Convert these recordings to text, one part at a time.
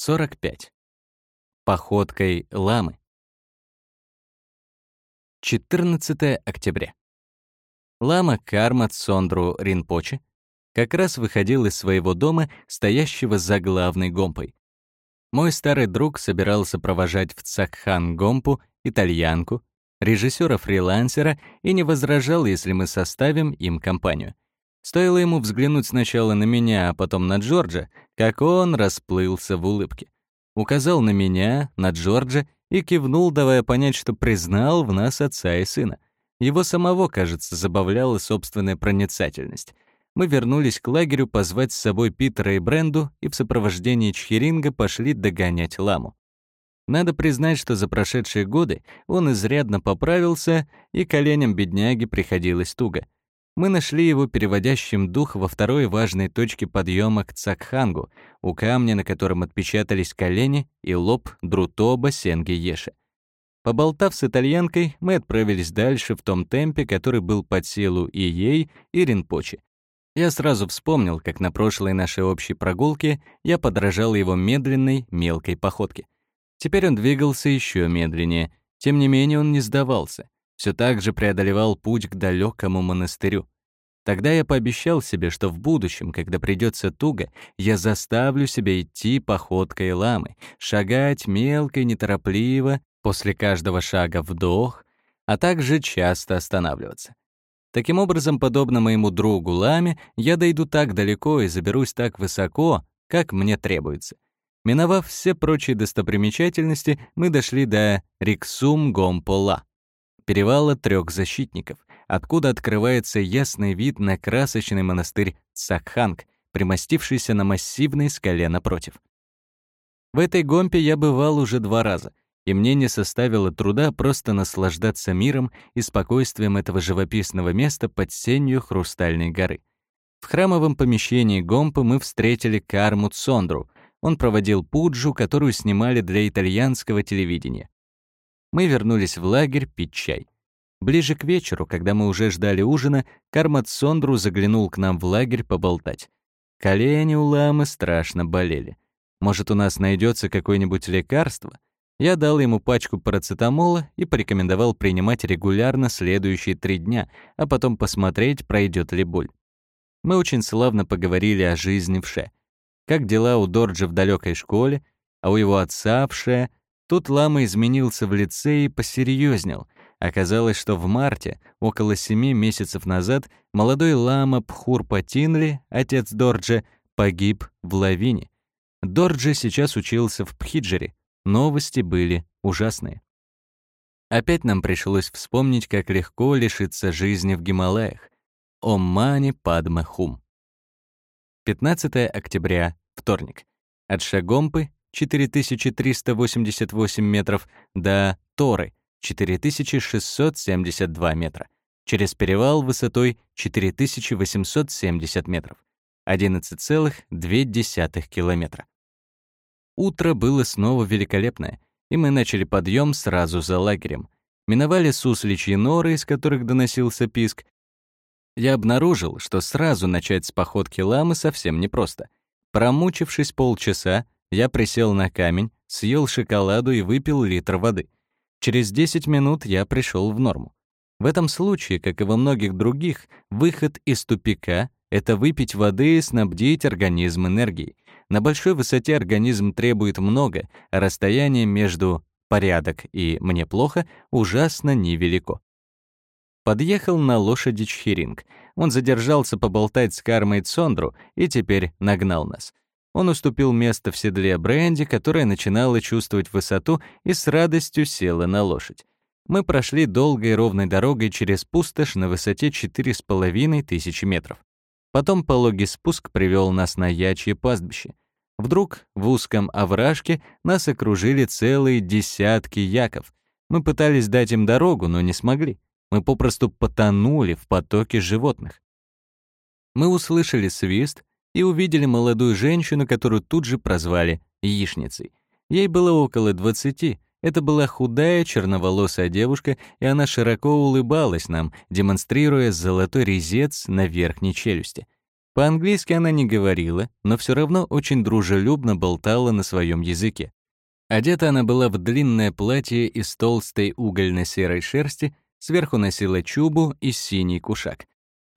45. Походкой ламы. 14 октября. Лама Карма Цондру Ринпоче как раз выходил из своего дома, стоящего за главной гомпой. Мой старый друг собирался провожать в Цакхан Гомпу итальянку, режиссера-фрилансера и не возражал, если мы составим им компанию. Стоило ему взглянуть сначала на меня, а потом на Джорджа, как он расплылся в улыбке. Указал на меня, на Джорджа и кивнул, давая понять, что признал в нас отца и сына. Его самого, кажется, забавляла собственная проницательность. Мы вернулись к лагерю позвать с собой Питера и Бренду и в сопровождении Чхиринга пошли догонять ламу. Надо признать, что за прошедшие годы он изрядно поправился, и коленям бедняги приходилось туго. Мы нашли его переводящим дух во второй важной точке подъема к Цакхангу, у камня, на котором отпечатались колени и лоб Друтоба Сенги Еши. Поболтав с итальянкой, мы отправились дальше в том темпе, который был под силу и ей, и Ринпоче. Я сразу вспомнил, как на прошлой нашей общей прогулке я подражал его медленной, мелкой походке. Теперь он двигался еще медленнее. Тем не менее он не сдавался. Все так же преодолевал путь к далекому монастырю. Тогда я пообещал себе, что в будущем, когда придется туго, я заставлю себя идти походкой ламы, шагать мелко и неторопливо, после каждого шага вдох, а также часто останавливаться. Таким образом, подобно моему другу Ламе, я дойду так далеко и заберусь так высоко, как мне требуется — Миновав все прочие достопримечательности, мы дошли до Риксум-Гомпола, перевала трех защитников, откуда открывается ясный вид на красочный монастырь Цакханг, примостившийся на массивной скале напротив. В этой гомпе я бывал уже два раза, и мне не составило труда просто наслаждаться миром и спокойствием этого живописного места под сенью Хрустальной горы. В храмовом помещении Гомпы мы встретили Карму Цондру, он проводил пуджу, которую снимали для итальянского телевидения. Мы вернулись в лагерь пить чай. Ближе к вечеру, когда мы уже ждали ужина, Кармат Сондру заглянул к нам в лагерь поболтать. Колени у ламы страшно болели. Может, у нас найдется какое-нибудь лекарство? Я дал ему пачку парацетамола и порекомендовал принимать регулярно следующие три дня, а потом посмотреть, пройдет ли боль. Мы очень славно поговорили о жизни в Ше как дела у Дорджа в далекой школе, а у его отца в Ше. Тут Лама изменился в лице и посерьезнел. Оказалось, что в марте, около семи месяцев назад, молодой Лама Пхур Патинли, отец Дорджа, погиб в лавине. Дорджи сейчас учился в Пхиджере. Новости были ужасные. Опять нам пришлось вспомнить, как легко лишиться жизни в Гималаях. Ом Мани Падме Хум. 15 октября, вторник. От Шагомпы 4388 метров до Торы 4672 метра. Через перевал высотой 4870 метров. 11,2 километра. Утро было снова великолепное, и мы начали подъем сразу за лагерем. Миновали сусличьи норы, из которых доносился писк, я обнаружил, что сразу начать с походки ламы совсем непросто. Промучившись полчаса, я присел на камень, съел шоколаду и выпил литр воды. Через 10 минут я пришел в норму. В этом случае, как и во многих других, выход из тупика — это выпить воды и снабдить организм энергией. На большой высоте организм требует много, а расстояние между «порядок» и «мне плохо» ужасно невелико. Подъехал на лошади Чхиринг. Он задержался поболтать с Кармой Цондру и теперь нагнал нас. Он уступил место в седле Бренди, которая начинала чувствовать высоту и с радостью села на лошадь. Мы прошли долгой ровной дорогой через пустошь на высоте 4,5 тысячи метров. Потом пологий спуск привел нас на ячье пастбище. Вдруг в узком овражке нас окружили целые десятки яков. Мы пытались дать им дорогу, но не смогли. Мы попросту потонули в потоке животных. Мы услышали свист и увидели молодую женщину, которую тут же прозвали яичницей. Ей было около двадцати. Это была худая, черноволосая девушка, и она широко улыбалась нам, демонстрируя золотой резец на верхней челюсти. По-английски она не говорила, но все равно очень дружелюбно болтала на своем языке. Одета она была в длинное платье из толстой угольно-серой шерсти, сверху носила чубу и синий кушак.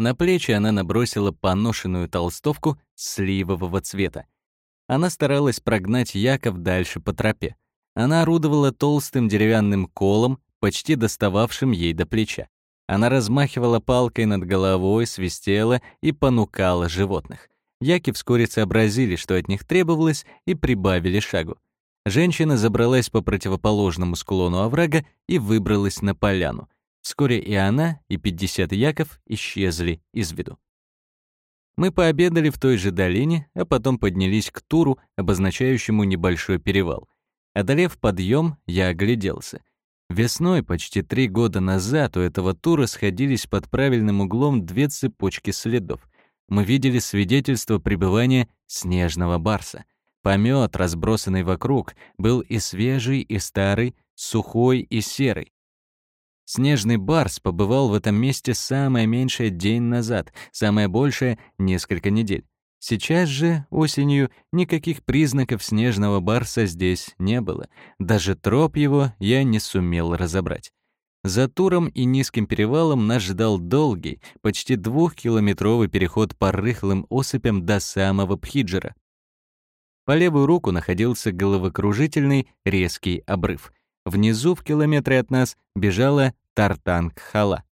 На плечи она набросила поношенную толстовку сливового цвета. Она старалась прогнать Яков дальше по тропе. Она орудовала толстым деревянным колом, почти достававшим ей до плеча. Она размахивала палкой над головой, свистела и понукала животных. Яки вскоре сообразили, что от них требовалось, и прибавили шагу. Женщина забралась по противоположному склону оврага и выбралась на поляну. Вскоре и она, и 50 яков исчезли из виду. Мы пообедали в той же долине, а потом поднялись к туру, обозначающему небольшой перевал. Одолев подъем, я огляделся. Весной, почти три года назад, у этого тура сходились под правильным углом две цепочки следов. Мы видели свидетельство пребывания снежного барса. Помет, разбросанный вокруг, был и свежий, и старый, сухой и серый. Снежный барс побывал в этом месте самое меньшее день назад, самое большее — несколько недель. Сейчас же, осенью, никаких признаков снежного барса здесь не было. Даже троп его я не сумел разобрать. За туром и низким перевалом нас ждал долгий, почти двухкилометровый переход по рыхлым осыпям до самого Пхиджера. По левую руку находился головокружительный резкий обрыв. Внизу, в километре от нас, бежала Тартанг-Хала.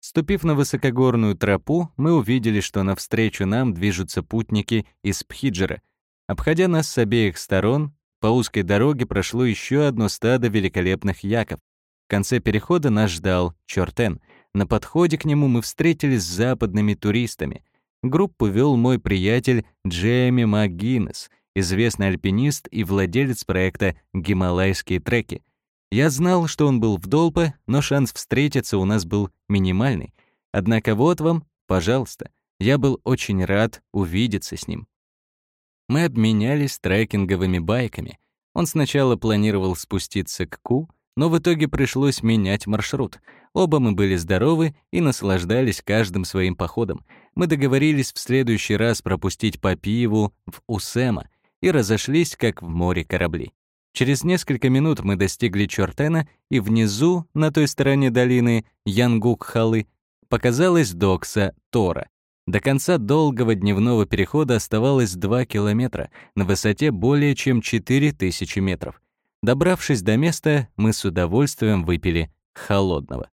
Ступив на высокогорную тропу, мы увидели, что навстречу нам движутся путники из Пхиджера. Обходя нас с обеих сторон, по узкой дороге прошло еще одно стадо великолепных яков. В конце перехода нас ждал Чортен. На подходе к нему мы встретились с западными туристами. Группу вел мой приятель Джейми МакГиннес, известный альпинист и владелец проекта «Гималайские треки», я знал, что он был в Долпе, но шанс встретиться у нас был минимальный. Однако вот вам, пожалуйста, я был очень рад увидеться с ним. Мы обменялись трекинговыми байками. Он сначала планировал спуститься к Ку, но в итоге пришлось менять маршрут. Оба мы были здоровы и наслаждались каждым своим походом. Мы договорились в следующий раз пропустить по пиву в Усема и разошлись, как в море корабли. Через несколько минут мы достигли Чортена, и внизу, на той стороне долины, Янгук-Халы, показалась докса Тора. До конца долгого дневного перехода оставалось 2 километра на высоте более чем 4000 метров. Добравшись до места, мы с удовольствием выпили холодного.